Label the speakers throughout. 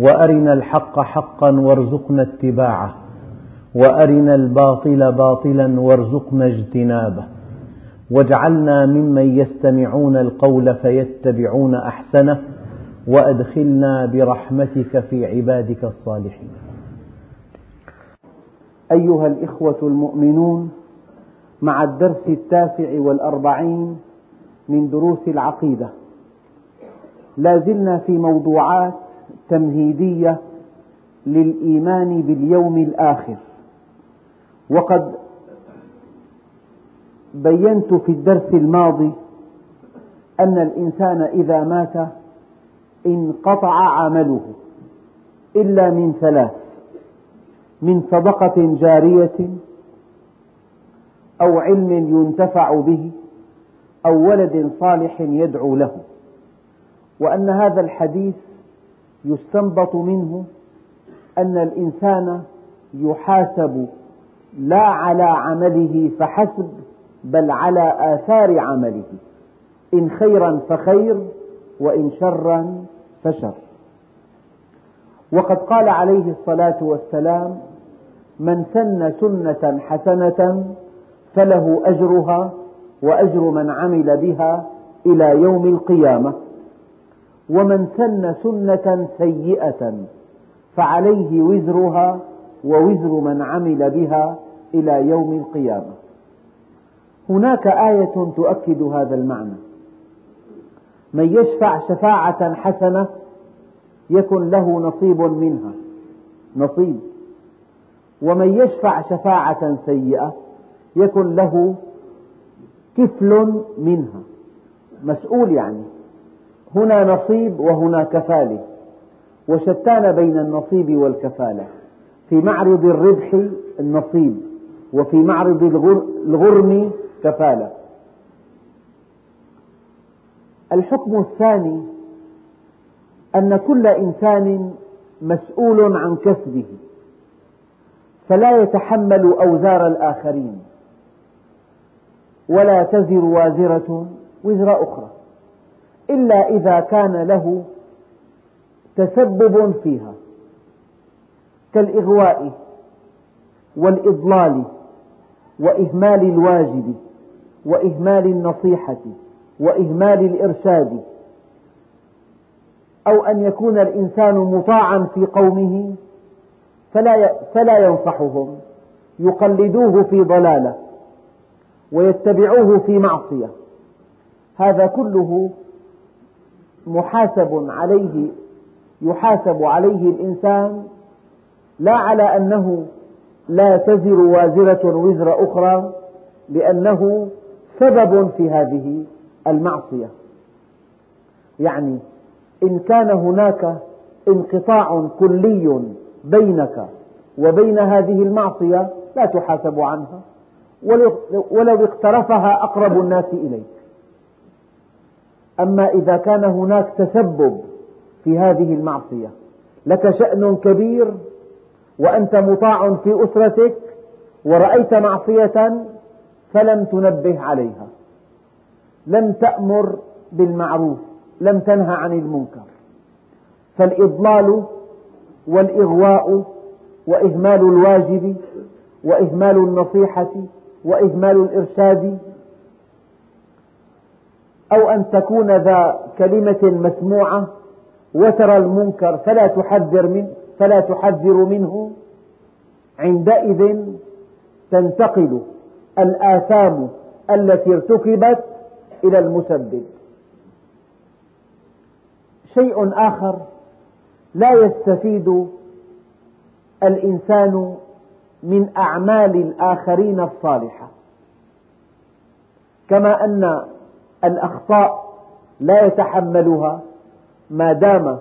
Speaker 1: وارنا الحق حقا وارزقنا اتباعه وارنا الباطل باطلا وارزقنا اجتنابه واجعلنا ممن يستمعون القول فيتبعون احسنه وادخلنا برحمتك في عبادك الصالحين ايها الاخوه المؤمنون مع الدرس التاسع والاربعين من دروس العقيده لا زلنا في موضوعات تمهيدية للإيمان باليوم الآخر وقد بينت في الدرس الماضي أن الإنسان إذا مات انقطع عمله إلا من ثلاث من صدقة جارية أو علم ينتفع به أو ولد صالح يدعو له وأن هذا الحديث يستنبط منه أن الإنسان يحاسب لا على عمله فحسب بل على آثار عمله إن خيرا فخير وإن شرا فشر وقد قال عليه الصلاة والسلام من سن سنة حسنة فله أجرها وأجر من عمل بها إلى يوم القيامة ومن سن سنة سيئة فعليه وزرها ووزر من عمل بها إلى يوم القيامة هناك آية تؤكد هذا المعنى من يشفع شفاعة حسنة يكن له نصيب منها نصيب ومن يشفع شفاعة سيئة يكن له كفل منها مسؤول يعني هنا نصيب وهنا كفالة وشتان بين النصيب والكفالة في معرض الربح النصيب وفي معرض الغرم كفالة الحكم الثاني أن كل إنسان مسؤول عن كسبه فلا يتحمل أوزار الآخرين ولا تزر وازرة وزر أخرى إلا إذا كان له تسبب فيها كالإغواء والإضلال وإهمال الواجب وإهمال النصيحة وإهمال الإرشاد أو أن يكون الإنسان مطاعا في قومه فلا فلا ينصحهم يقلدوه في ضلاله ويتبعوه في معصيه هذا كله محاسب عليه يحاسب عليه الإنسان لا على أنه لا تزر وازرة وزر أخرى لأنه سبب في هذه المعصية يعني إن كان هناك انقطاع كلي بينك وبين هذه المعصية لا تحاسب عنها ولو اقترفها أقرب الناس إليك أما إذا كان هناك تسبب في هذه المعصية لك شأن كبير وأنت مطاع في أسرتك ورأيت معصية فلم تنبه عليها لم تأمر بالمعروف لم تنهى عن المنكر فالإضلال والإغواء وإهمال الواجب وإهمال النصيحة وإهمال الإرشاد أو أن تكون ذا كلمة مسموعة وترى المنكر فلا تحذر منه فلا تحذر منه عندئذ تنتقل الآثام التي ارتكبت إلى المسبب شيء آخر لا يستفيد الإنسان من أعمال الآخرين الصالحة كما أن الأخطاء لا يتحملها ما دام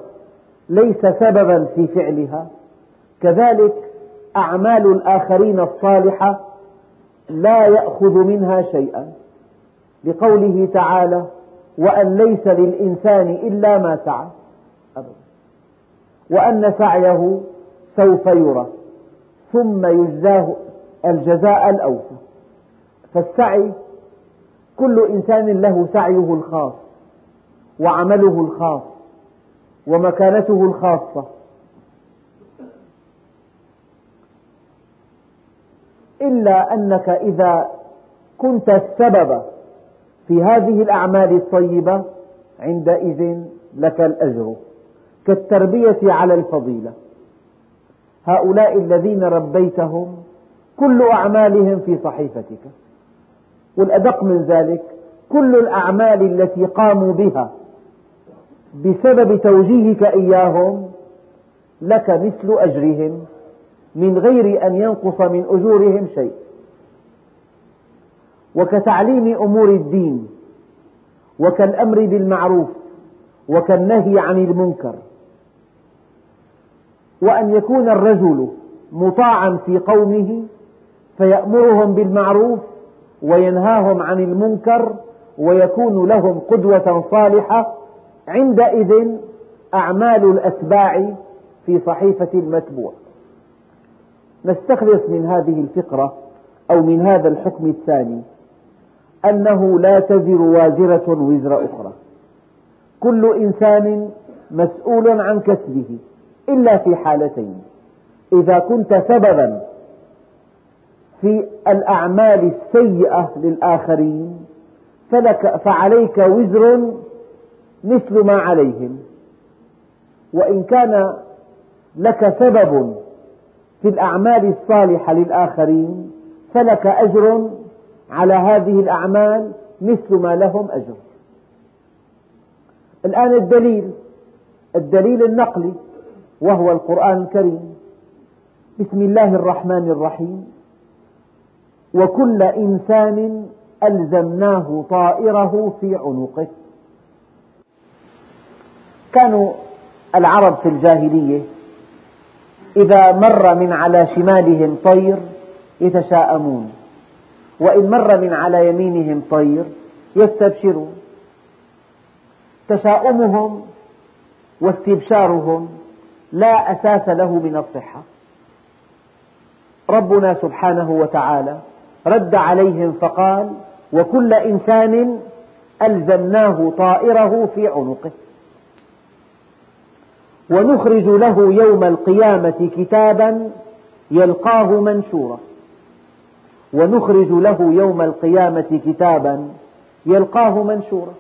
Speaker 1: ليس سببا في فعلها كذلك أعمال الآخرين الصالحة لا يأخذ منها شيئا لقوله تعالى وأن ليس للإنسان إلا ما سعى وأن سعيه سوف يرى ثم يجزاه الجزاء الأوفى فالسعي كل إنسان له سعيه الخاص وعمله الخاص ومكانته الخاصة إلا أنك إذا كنت السبب في هذه الأعمال الطيبة عندئذ لك الأجر كالتربية على الفضيلة هؤلاء الذين ربيتهم كل أعمالهم في صحيفتك والأدق من ذلك كل الأعمال التي قاموا بها بسبب توجيهك إياهم لك مثل أجرهم من غير أن ينقص من أجورهم شيء وكتعليم أمور الدين وكالأمر بالمعروف وكالنهي عن المنكر وأن يكون الرجل مطاعا في قومه فيأمرهم بالمعروف وينهاهم عن المنكر ويكون لهم قدوة صالحة عندئذ أعمال الأتباع في صحيفة المتبوع نستخلص من هذه الفقرة أو من هذا الحكم الثاني أنه لا تزر وازرة وزر أخرى كل إنسان مسؤول عن كسبه إلا في حالتين إذا كنت سببا في الأعمال السيئة للآخرين فلك فعليك وزر مثل ما عليهم وإن كان لك سبب في الأعمال الصالحة للآخرين فلك أجر على هذه الأعمال مثل ما لهم أجر الآن الدليل الدليل النقلي وهو القرآن الكريم بسم الله الرحمن الرحيم وكل إنسان ألزمناه طائره في عنقه كانوا العرب في الجاهلية إذا مر من على شمالهم طير يتشاءمون وإن مر من على يمينهم طير يستبشرون تشاؤمهم واستبشارهم لا أساس له من الصحة ربنا سبحانه وتعالى رد عليهم فقال وكل إنسان ألزمناه طائره في عنقه ونخرج له يوم القيامة كتابا يلقاه منشورا ونخرج له يوم القيامة كتابا يلقاه منشورا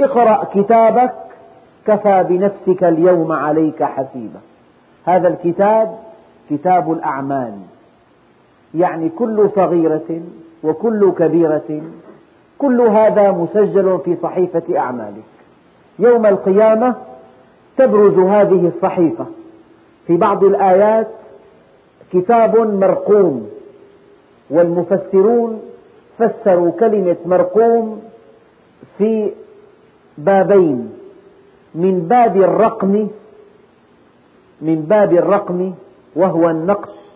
Speaker 1: اقرأ كتابك كفى بنفسك اليوم عليك حسيبا هذا الكتاب كتاب الأعمال يعني كل صغيرة وكل كبيرة كل هذا مسجل في صحيفة أعمالك يوم القيامة تبرز هذه الصحيفة في بعض الآيات كتاب مرقوم والمفسرون فسروا كلمة مرقوم في بابين من باب الرقم من باب الرقم وهو النقص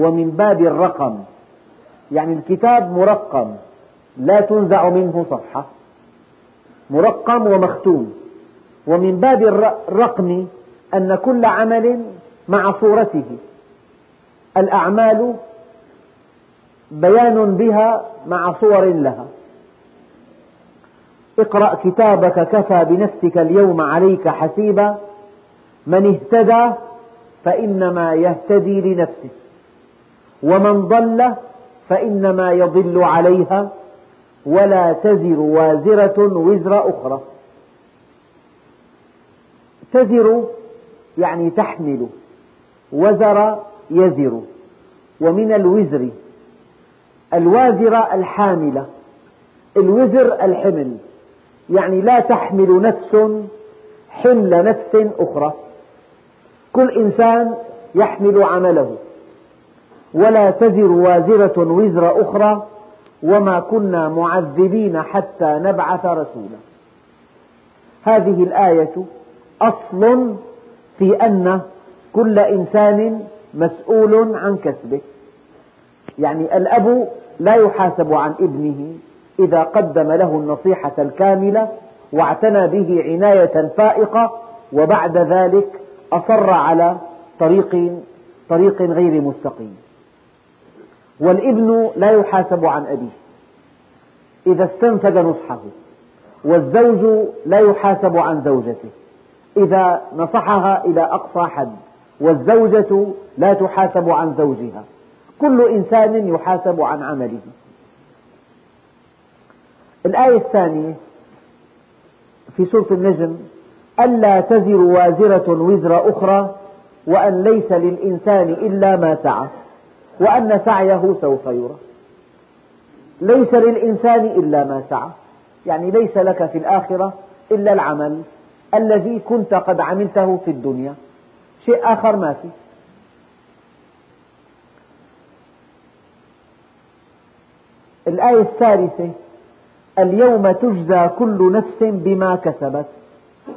Speaker 1: ومن باب الرقم يعني الكتاب مرقم لا تنزع منه صفحة مرقم ومختوم ومن باب الرقم أن كل عمل مع صورته الأعمال بيان بها مع صور لها اقرأ كتابك كفى بنفسك اليوم عليك حسيبا من اهتدى فإنما يهتدي لنفسه ومن ضل فإنما يضل عليها ولا تزر وازرة وزر أخرى تزر يعني تحمل وزر يزر ومن الوزر الوازرة الحاملة الوزر الحمل يعني لا تحمل نفس حمل نفس أخرى كل إنسان يحمل عمله ولا تزر وازرة وزر أخرى وما كنا معذبين حتى نبعث رسولا هذه الآية أصل في أن كل إنسان مسؤول عن كسبه يعني الأب لا يحاسب عن ابنه إذا قدم له النصيحة الكاملة واعتنى به عناية فائقة وبعد ذلك أصر على طريق طريق غير مستقيم والابن لا يحاسب عن أبيه إذا استنفذ نصحه والزوج لا يحاسب عن زوجته إذا نصحها إلى أقصى حد والزوجة لا تحاسب عن زوجها كل إنسان يحاسب عن عمله الآية الثانية في سورة النجم ألا تزر وازرة وزر أخرى وأن ليس للإنسان إلا ما سعى وأن سعيه سوف يرى ليس للإنسان إلا ما سعى يعني ليس لك في الآخرة إلا العمل الذي كنت قد عملته في الدنيا شيء آخر ما فيه الآية الثالثة اليوم تجزى كل نفس بما كسبت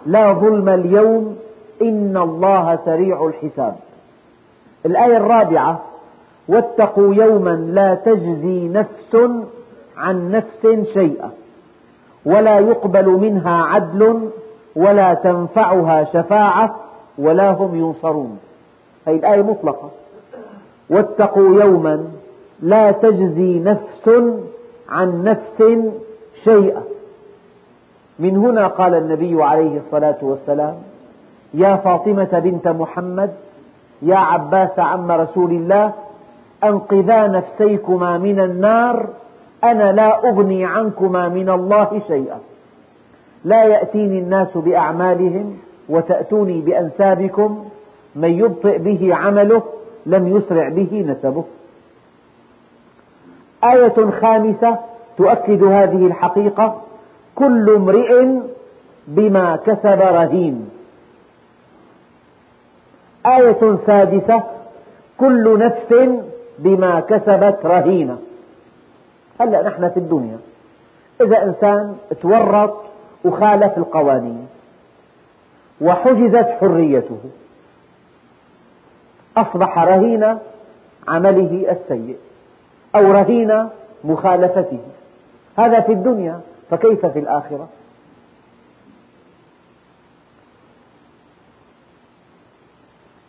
Speaker 1: لا ظلم اليوم إن الله سريع الحساب الآية الرابعة واتقوا يوما لا تجزي نفس عن نفس شيئا ولا يقبل منها عدل ولا تنفعها شفاعة ولا هم ينصرون هذه الآية مطلقة واتقوا يوما لا تجزي نفس عن نفس شيئا من هنا قال النبي عليه الصلاة والسلام يا فاطمة بنت محمد يا عباس عم رسول الله أنقذا نفسيكما من النار أنا لا أغني عنكما من الله شيئا لا يأتيني الناس بأعمالهم وتأتوني بأنسابكم من يبطئ به عمله لم يسرع به نسبه آية خامسة تؤكد هذه الحقيقة كل امرئ بما كسب رهين آية سادسة كل نفس بما كسبت رهينة هلأ نحن في الدنيا إذا إنسان تورط وخالف القوانين وحجزت حريته أصبح رهين عمله السيء أو رهين مخالفته هذا في الدنيا فكيف في الآخرة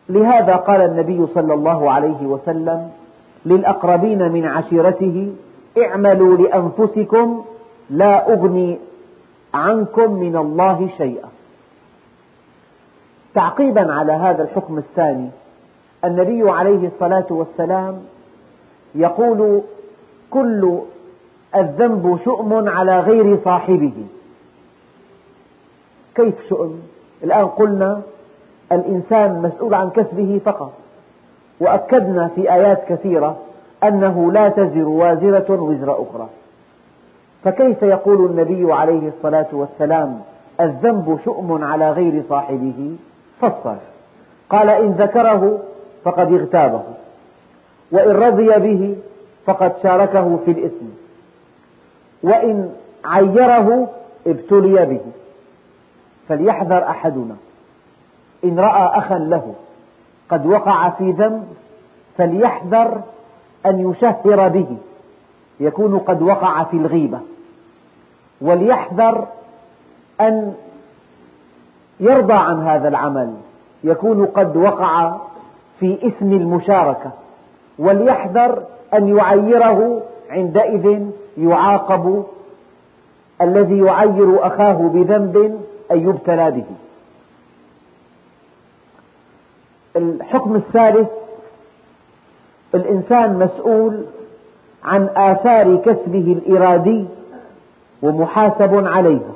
Speaker 1: لهذا قال النبي صلى الله عليه وسلم للأقربين من عشيرته اعملوا لأنفسكم لا أغني عنكم من الله شيئا تعقيبا على هذا الحكم الثاني النبي عليه الصلاة والسلام يقول كل الذنب شؤم على غير صاحبه كيف شؤم؟ الآن قلنا الإنسان مسؤول عن كسبه فقط وأكدنا في آيات كثيرة أنه لا تزر وازرة وزر أخرى فكيف يقول النبي عليه الصلاة والسلام الذنب شؤم على غير صاحبه فصل قال إن ذكره فقد اغتابه وإن رضي به فقد شاركه في الإثم وإن عيره ابتلي به فليحذر أحدنا إن رأى أخا له قد وقع في ذنب فليحذر أن يشهر به يكون قد وقع في الغيبة وليحذر أن يرضى عن هذا العمل يكون قد وقع في إثم المشاركة وليحذر أن يعيره عندئذ يعاقب الذي يعير أخاه بذنب أن يبتلى به الحكم الثالث الإنسان مسؤول عن آثار كسبه الإرادي ومحاسب عليها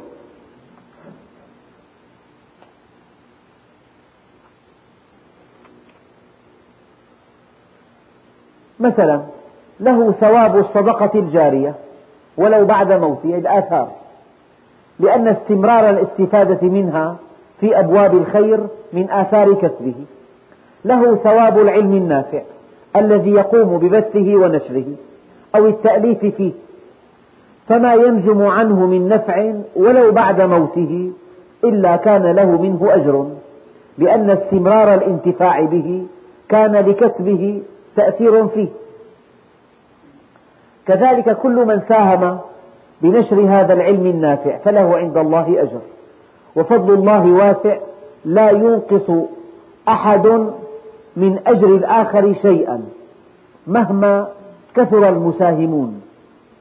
Speaker 1: مثلا له ثواب الصدقة الجارية ولو بعد موته الآثار لأن استمرار الاستفادة منها في أبواب الخير من آثار كسبه له ثواب العلم النافع الذي يقوم ببثه ونشره أو التأليف فيه فما ينجم عنه من نفع ولو بعد موته إلا كان له منه أجر لأن استمرار الانتفاع به كان لكسبه تأثير فيه كذلك كل من ساهم بنشر هذا العلم النافع فله عند الله أجر وفضل الله واسع لا ينقص أحد من أجر الآخر شيئا مهما كثر المساهمون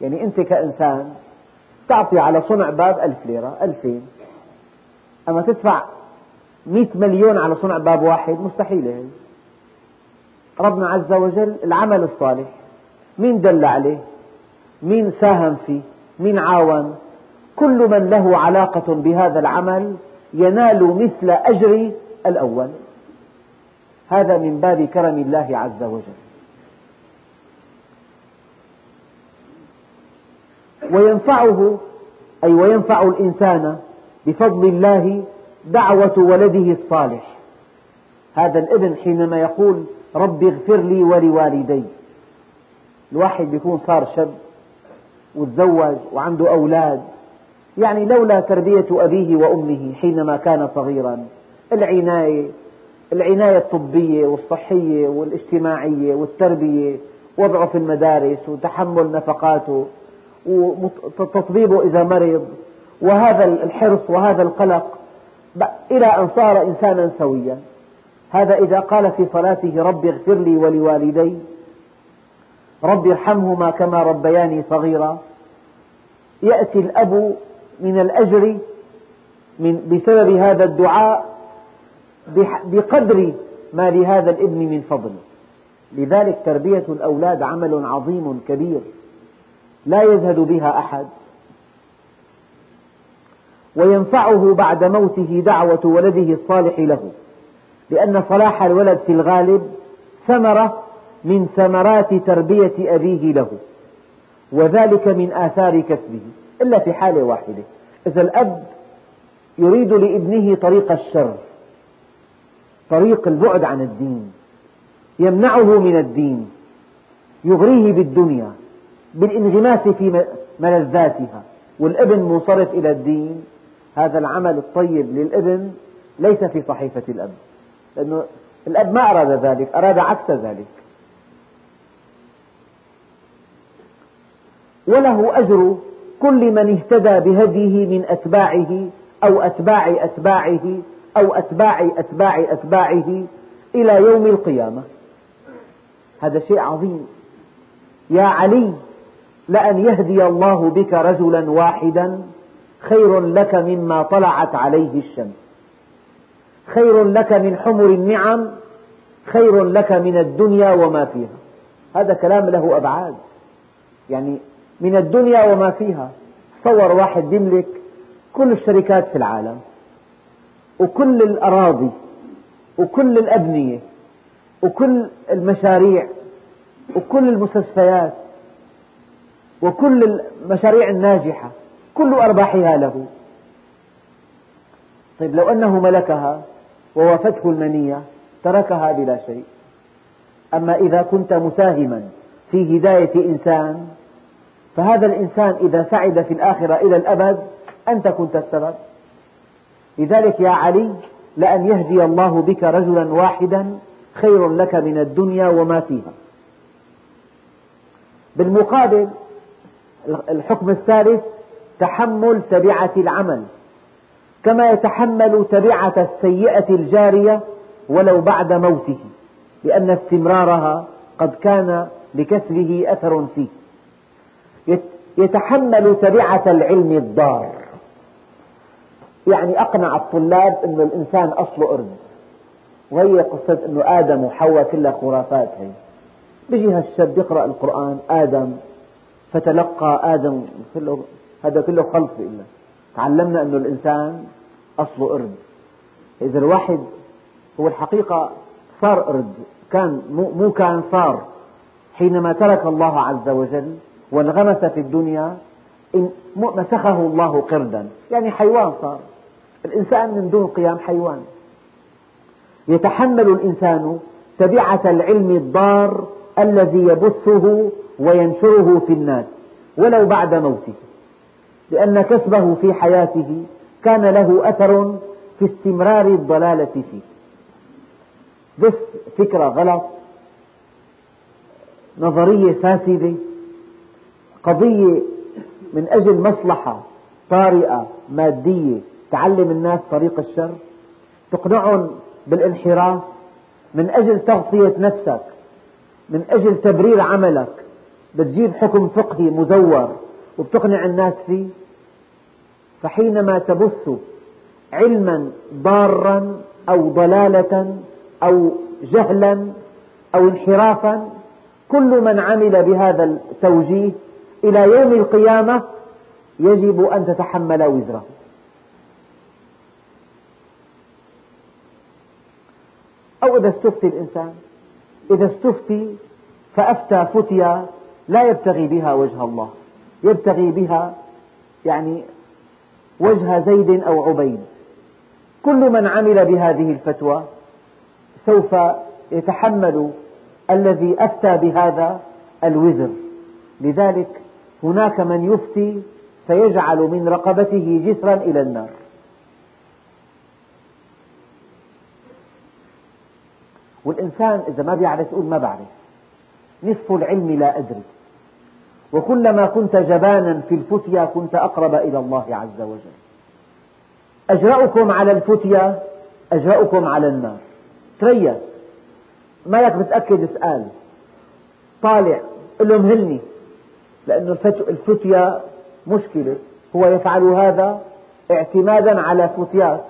Speaker 1: يعني أنت كإنسان تعطي على صنع باب ألف ليرة ألفين أما تدفع مئة مليون على صنع باب واحد مستحيلة ربنا عز وجل العمل الصالح مين دل عليه مين ساهم فيه مين عاون كل من له علاقة بهذا العمل ينال مثل أجر الأول هذا من باب كرم الله عز وجل وينفعه أي وينفع الإنسان بفضل الله دعوة ولده الصالح هذا الابن حينما يقول رب اغفر لي ولوالدي الواحد يكون صار شاب وتزوج وعنده أولاد يعني لولا تربية أبيه وأمه حينما كان صغيرا العناية العناية الطبية والصحية والاجتماعية والتربية وضعه في المدارس وتحمل نفقاته وتطبيبه إذا مرض وهذا الحرص وهذا القلق إلى أن صار إنسانا سويا هذا إذا قال في صلاته رب اغفر لي ولوالدي رب ارحمهما كما ربياني صغيرا يأتي الأب من الأجر من بسبب هذا الدعاء بقدر ما لهذا الابن من فضل لذلك تربية الأولاد عمل عظيم كبير لا يزهد بها أحد وينفعه بعد موته دعوة ولده الصالح له لأن صلاح الولد في الغالب ثمرة من ثمرات تربية أبيه له وذلك من آثار كسبه إلا في حالة واحدة إذا الأب يريد لابنه طريق الشر طريق البعد عن الدين يمنعه من الدين يغريه بالدنيا بالانغماس في ملذاتها والابن منصرف إلى الدين هذا العمل الطيب للابن ليس في صحيفة الأب لأنه الأب ما أراد ذلك أراد عكس ذلك وله أجر كل من اهتدى بهديه من أتباعه أو أتباع أتباعه أو أتباع أتباع أتباعه إلى يوم القيامة هذا شيء عظيم يا علي لأن يهدي الله بك رجلا واحدا خير لك مما طلعت عليه الشمس خير لك من حمر النعم خير لك من الدنيا وما فيها هذا كلام له أبعاد يعني من الدنيا وما فيها تصور واحد يملك كل الشركات في العالم وكل الأراضي وكل الأبنية وكل المشاريع وكل المستشفيات وكل المشاريع الناجحة كل أرباحها له طيب لو أنه ملكها ووافته المنية تركها بلا شيء أما إذا كنت مساهما في هداية إنسان فهذا الإنسان إذا سعد في الآخرة إلى الأبد أنت كنت السبب لذلك يا علي لأن يهدي الله بك رجلا واحدا خير لك من الدنيا وما فيها بالمقابل الحكم الثالث تحمل تبعة العمل كما يتحمل تبعة السيئة الجارية ولو بعد موته لأن استمرارها قد كان لكسره أثر فيه يتحمل تبعة العلم الضار يعني أقنع الطلاب أن الإنسان أصله أرض وهي قصة أنه آدم وحواء كلها خرافات هي بيجي هالشاب يقرأ القرآن آدم فتلقى آدم كله هذا كله خلط إلا تعلمنا أنه الإنسان أصله أرض إذا الواحد هو الحقيقة صار أرض كان مو, مو كان صار حينما ترك الله عز وجل وانغمس في الدنيا مسخه الله قردا يعني حيوان صار الإنسان من دون قيام حيوان يتحمل الإنسان تبعة العلم الضار الذي يبثه وينشره في الناس ولو بعد موته لأن كسبه في حياته كان له أثر في استمرار الضلالة فيه بس فكرة غلط نظرية فاسدة قضية من أجل مصلحة طارئة مادية تعلم الناس طريق الشر تقنعهم بالانحراف من أجل تغطية نفسك من أجل تبرير عملك بتجيب حكم فقهي مزور وبتقنع الناس فيه فحينما تبث علما ضارا أو ضلالة أو جهلا أو انحرافا كل من عمل بهذا التوجيه إلى يوم القيامة يجب أن تتحمل وزره أو إذا استفتي الإنسان إذا استفتي فأفتى فتيا لا يبتغي بها وجه الله يبتغي بها يعني وجه زيد أو عبيد كل من عمل بهذه الفتوى سوف يتحمل الذي أفتى بهذا الوزر لذلك هناك من يفتي فيجعل من رقبته جسرا إلى النار والإنسان إذا ما بيعرف يقول ما بعرف نصف العلم لا أدري وكلما كنت جبانا في الفتيا كنت أقرب إلى الله عز وجل أجرأكم على الفتيا أجرأكم على النار تريث مالك بتأكد اسأل طالع قل لهم هلني لأن الفتية مشكلة هو يفعل هذا اعتمادا على فتيات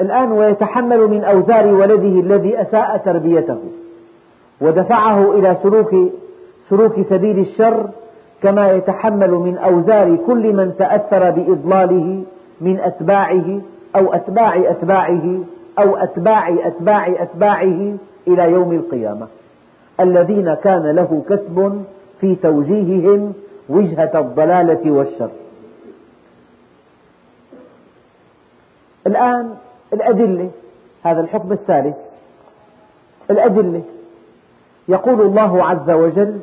Speaker 1: الآن ويتحمل من أوزار ولده الذي أساء تربيته ودفعه إلى سلوك سلوك سبيل الشر كما يتحمل من أوزار كل من تأثر بإضلاله من أتباعه أو أتباع أتباعه أو أتباع أتباع أتباعه إلى يوم القيامة الذين كان له كسب في توجيههم وجهة الضلالة والشر الآن الأدلة هذا الحكم الثالث الأدلة يقول الله عز وجل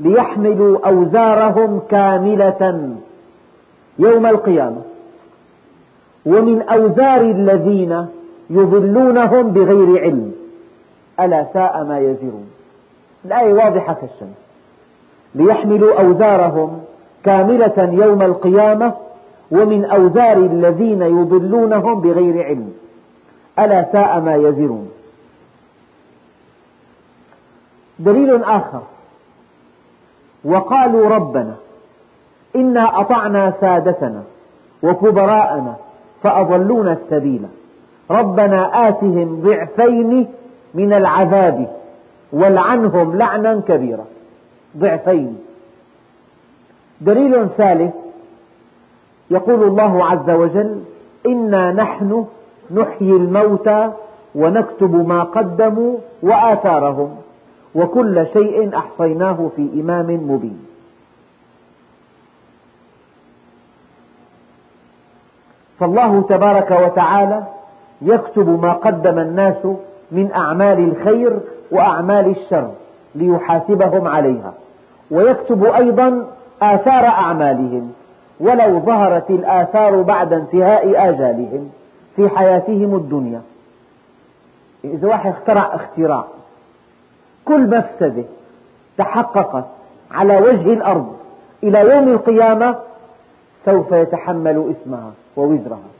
Speaker 1: ليحملوا أوزارهم كاملة يوم القيامة ومن أوزار الذين يضلونهم بغير علم ألا ساء ما يزرون الآية واضحة كالشمس ليحملوا أوزارهم كاملة يوم القيامة ومن أوزار الذين يضلونهم بغير علم ألا ساء ما يزرون دليل آخر وقالوا ربنا إنا أطعنا سادتنا وكبراءنا فأضلونا السبيل ربنا آتهم ضعفين من العذاب والعنهم لعنا كبيرا ضعفين دليل ثالث يقول الله عز وجل إنا نحن نحيي الموتى ونكتب ما قدموا وآثارهم وكل شيء أحصيناه في إمام مبين فالله تبارك وتعالى يكتب ما قدم الناس من أعمال الخير وأعمال الشر ليحاسبهم عليها ويكتب أيضا آثار أعمالهم ولو ظهرت الآثار بعد انتهاء آجالهم في حياتهم الدنيا إذا واحد اخترع اختراع كل مفسدة تحققت على وجه الأرض إلى يوم القيامة سوف يتحمل اسمها ووزرها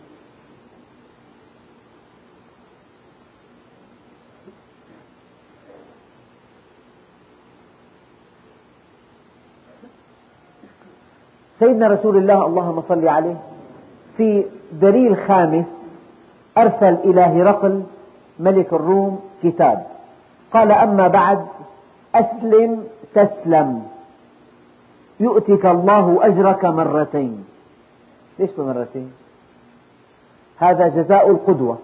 Speaker 1: سيدنا رسول الله اللهم صل عليه في دليل خامس أرسل إلى هرقل ملك الروم كتاب قال أما بعد أسلم تسلم يؤتك الله أجرك مرتين ليش بمرتين؟ هذا جزاء القدوة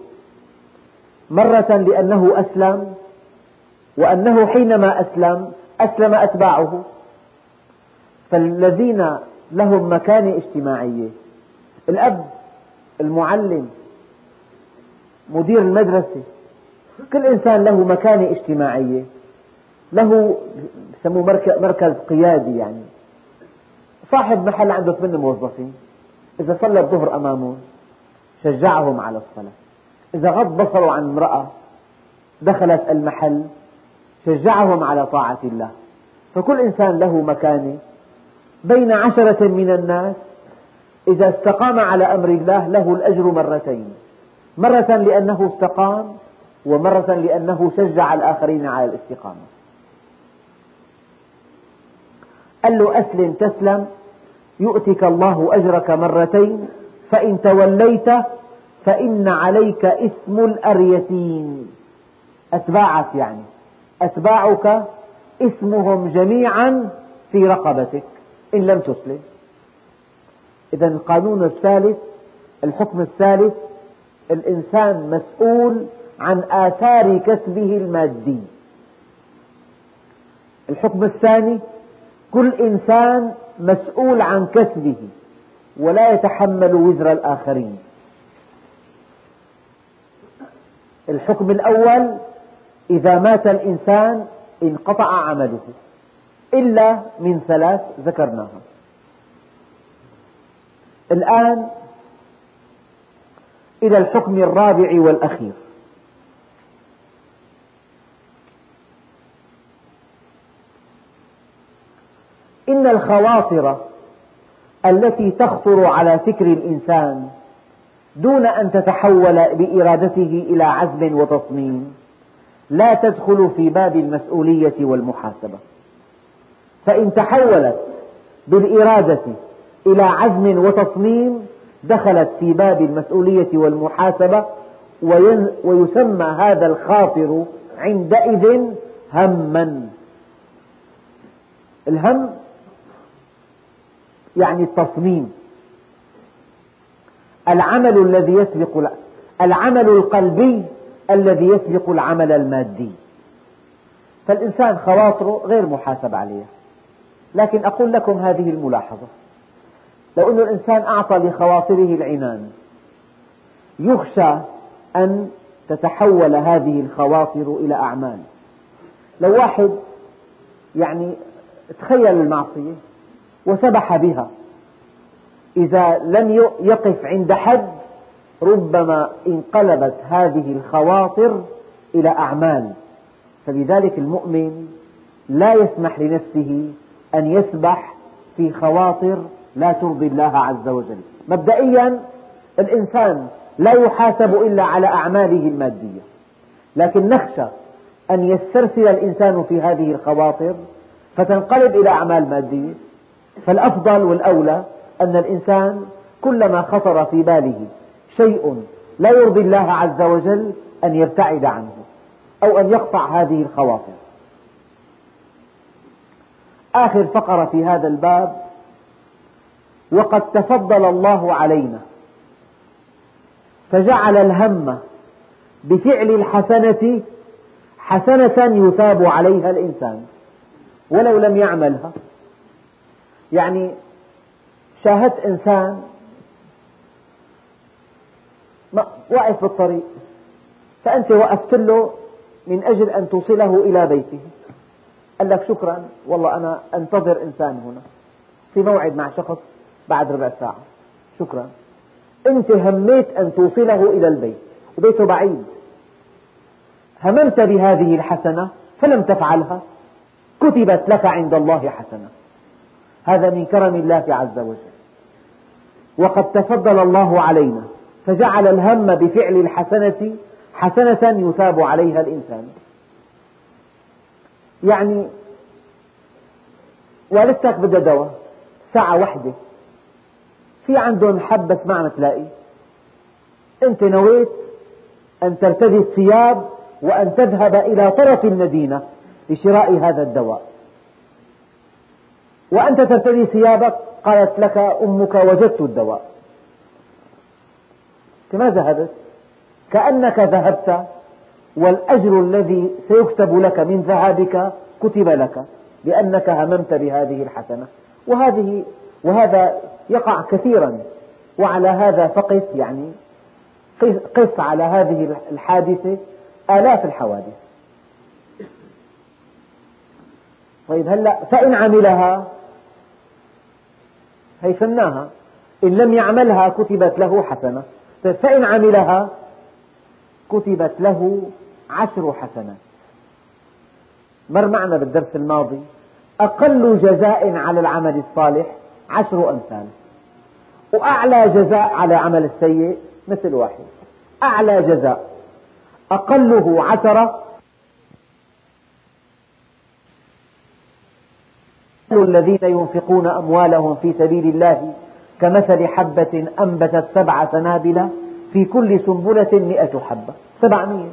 Speaker 1: مرة لأنه أسلم وأنه حينما أسلم أسلم أتباعه فالذين لهم مكانة اجتماعية الأب المعلم مدير المدرسة كل إنسان له مكانة اجتماعية له يسموه مركز قيادي يعني صاحب محل عنده ثمان موظفين إذا صلى الظهر أمامهم شجعهم على الصلاة إذا غض بصره عن امرأة دخلت المحل شجعهم على طاعة الله فكل إنسان له مكانة بين عشرة من الناس إذا استقام على أمر الله له الأجر مرتين مرة لأنه استقام ومرة لأنه شجع الآخرين على الاستقامة قال له أسلم تسلم يؤتك الله أجرك مرتين فإن توليت فإن عليك إثم الأريتين أتباعك يعني أتباعك إثمهم جميعا في رقبتك إن لم تسلم إذا القانون الثالث الحكم الثالث الإنسان مسؤول عن آثار كسبه المادي الحكم الثاني كل إنسان مسؤول عن كسبه ولا يتحمل وزر الآخرين الحكم الأول إذا مات الإنسان انقطع عمله إلا من ثلاث ذكرناها الآن إلى الحكم الرابع والأخير إن الخواطر التي تخطر على فكر الإنسان دون أن تتحول بإرادته إلى عزم وتصميم لا تدخل في باب المسؤولية والمحاسبة فإن تحولت بالإرادة إلى عزم وتصميم دخلت في باب المسؤولية والمحاسبة ويسمى هذا الخاطر عندئذ هما الهم يعني التصميم العمل الذي يسبق العمل القلبي الذي يسبق العمل المادي فالإنسان خواطره غير محاسب عليها لكن أقول لكم هذه الملاحظة لو أن الإنسان أعطى لخواطره العنان يخشى أن تتحول هذه الخواطر إلى أعمال لو واحد يعني تخيل المعصية وسبح بها إذا لم يقف عند حد ربما انقلبت هذه الخواطر إلى أعمال فلذلك المؤمن لا يسمح لنفسه أن يسبح في خواطر لا ترضي الله عز وجل مبدئيا الإنسان لا يحاسب إلا على أعماله المادية لكن نخشى أن يسترسل الإنسان في هذه الخواطر فتنقلب إلى أعمال مادية فالأفضل والأولى أن الإنسان كلما خطر في باله شيء لا يرضي الله عز وجل أن يبتعد عنه أو أن يقطع هذه الخواطر آخر فقرة في هذا الباب وقد تفضل الله علينا فجعل الهم بفعل الحسنة حسنة يثاب عليها الإنسان ولو لم يعملها يعني شاهدت إنسان واقف بالطريق فأنت وقفت له من أجل أن توصله إلى بيته قال لك شكرا والله أنا أنتظر إنسان هنا في موعد مع شخص بعد ربع ساعة شكرا أنت هميت أن توصله إلى البيت وبيته بعيد هممت بهذه الحسنة فلم تفعلها كتبت لك عند الله حسنة هذا من كرم الله عز وجل وقد تفضل الله علينا فجعل الهم بفعل الحسنة حسنة يثاب عليها الإنسان يعني والدتك بدها دواء ساعة واحدة في عندهم حبة ما عم تلاقي أنت نويت أن ترتدي الثياب وأن تذهب إلى طرف المدينة لشراء هذا الدواء وأنت ترتدي ثيابك قالت لك أمك وجدت الدواء كما ذهبت والأجر الذي سيكتب لك من ذهابك كتب لك لأنك هممت بهذه الحسنة وهذه وهذا يقع كثيرا وعلى هذا فقس يعني قس على هذه الحادثة آلاف الحوادث طيب هلا فإن عملها هي سناها إن لم يعملها كتبت له حسنة طيب فإن عملها كتبت له عشر حسنات مر معنا بالدرس الماضي أقل جزاء على العمل الصالح عشر أمثال وأعلى جزاء على عمل السيء مثل واحد أعلى جزاء أقله عشرة الذين ينفقون أموالهم في سبيل الله كمثل حبة أنبتت سبع سنابل في كل سنبلة مئة حبة سبعمئة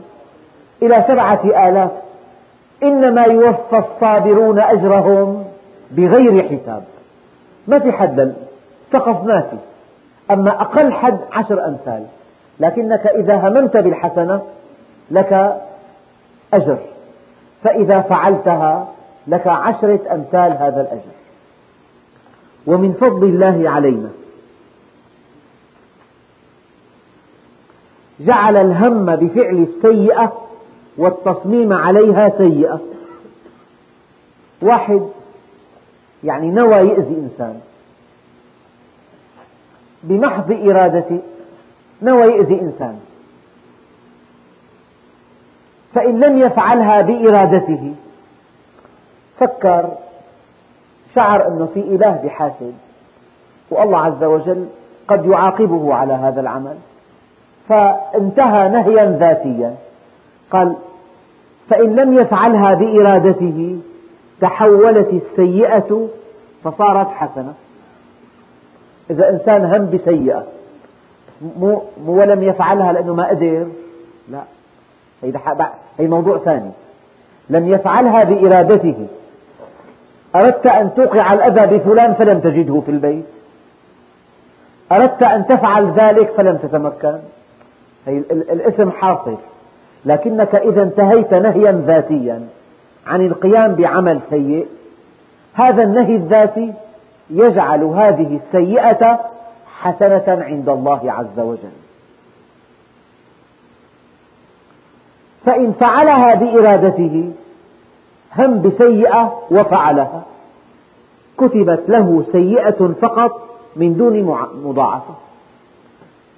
Speaker 1: إلى سبعة آلاف إنما يوفى الصابرون أجرهم بغير حساب ما في حد سقف ما في أما أقل حد عشر أمثال لكنك إذا هممت بالحسنة لك أجر فإذا فعلتها لك عشرة أمثال هذا الأجر ومن فضل الله علينا جعل الهم بفعل السيئة والتصميم عليها سيئة واحد يعني نوى يؤذي إنسان بمحض إرادته نوى يؤذي إنسان فإن لم يفعلها بإرادته فكر شعر أنه في إله بحاسب والله عز وجل قد يعاقبه على هذا العمل فانتهى نهيا ذاتيا قال فإن لم يفعلها بإرادته تحولت السيئة فصارت حسنة إذا إنسان هم بسيئة مو ولم يفعلها لأنه ما قدر لا هي موضوع ثاني لم يفعلها بإرادته أردت أن توقع الأذى بفلان فلم تجده في البيت أردت أن تفعل ذلك فلم تتمكن هي الاسم حاصل لكنك إذا انتهيت نهيا ذاتيا عن القيام بعمل سيء هذا النهي الذاتي يجعل هذه السيئة حسنة عند الله عز وجل فإن فعلها بإرادته هم بسيئة وفعلها كتبت له سيئة فقط من دون مضاعفة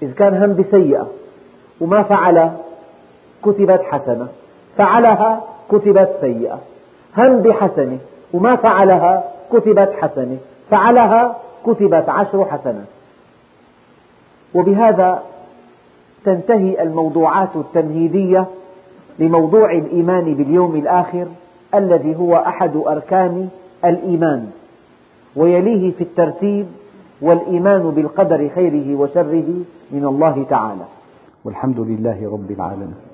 Speaker 1: إذ كان هم بسيئة وما فعل كتبت حسنة فعلها كتبت سيئة هم بحسنة وما فعلها كتبت حسنة فعلها كتبت عشر حسنات وبهذا تنتهي الموضوعات التمهيدية لموضوع الإيمان باليوم الآخر الذي هو أحد أركان الإيمان ويليه في الترتيب والإيمان بالقدر خيره وشره من الله تعالى والحمد لله رب العالمين